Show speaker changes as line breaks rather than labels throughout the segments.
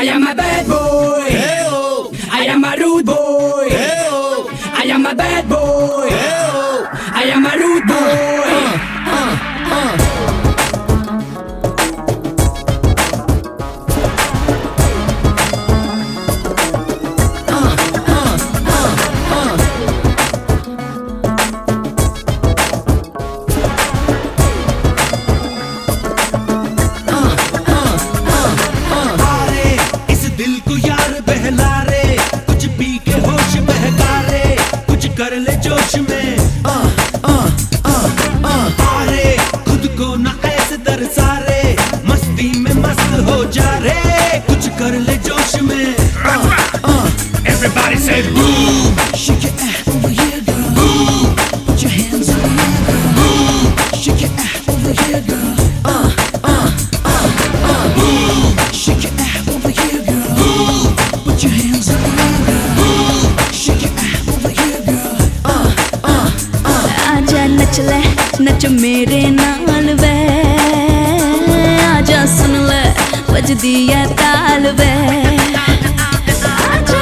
I am a bad boy. I am a rude boy. I am a bad boy.
Everybody say boom
Shake your ass over here, girl. Boom. Put your hands in the air, girl. Boom. Shake your ass over here, girl. Uh, uh, uh, uh. Boom. Shake your ass over here, girl. Boom. Put your hands in the air, girl. Boom. Shake your ass over here, girl. Uh, uh, uh.
आजा नच ले नच मेरे नाल वे आजा सुन ले बजदी है ताल वे आजा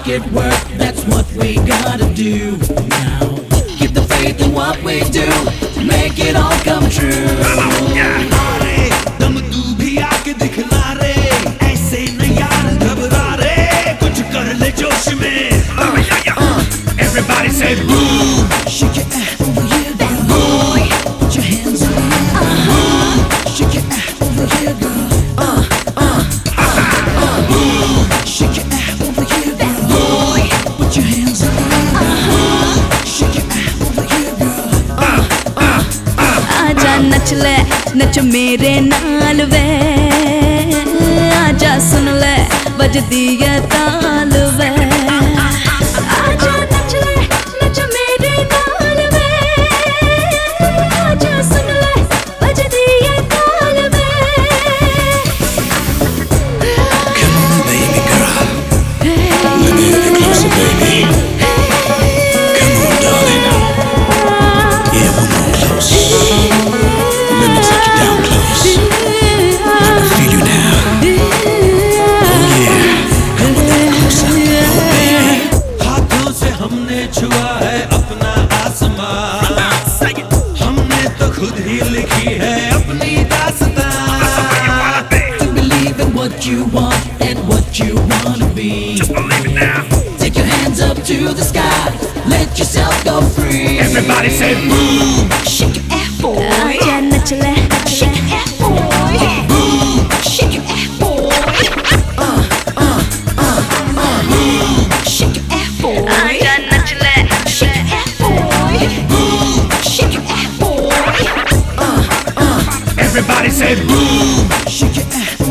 make it work. That's what we gotta do now. Keep the faith in what we do. Make it all come true.
अरे दम तू भी आके दिखला रे ऐसे न यार घबरा रे कुछ कर ले जोश में Everybody say boom
Shake your
ਨੱਚ ਲੈ ਨੱਚ ਮੇਰੇ ਨਾਲ
ਵੇ ਆਜਾ ਸੁਣ ਲੈ ਵੱਜਦੀ ਐ ਤਾਂ you
want and what you wanna be. Just believe it now. Take your hands up to the sky. Let yourself go free.
Everybody say boom.
Shake your ass, boy.
Uh,
shake your ass, boy. Uh. Shake your ass, boy. Uh. Boom. Shake your ass, boy. Shake your ass, boy. Shake your ass, boy.
Everybody say boom.
Shake your ass.